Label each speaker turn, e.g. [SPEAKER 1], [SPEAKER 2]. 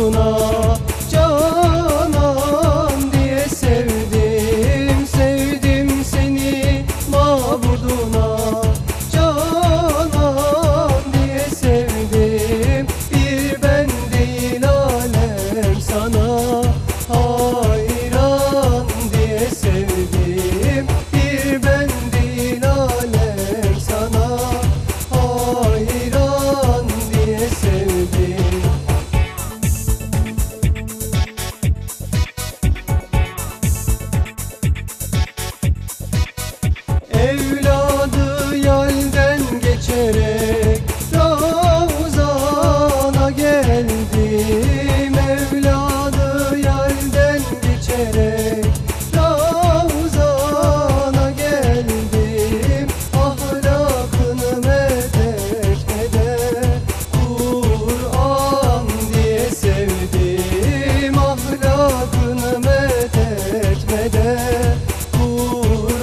[SPEAKER 1] yoluna amor.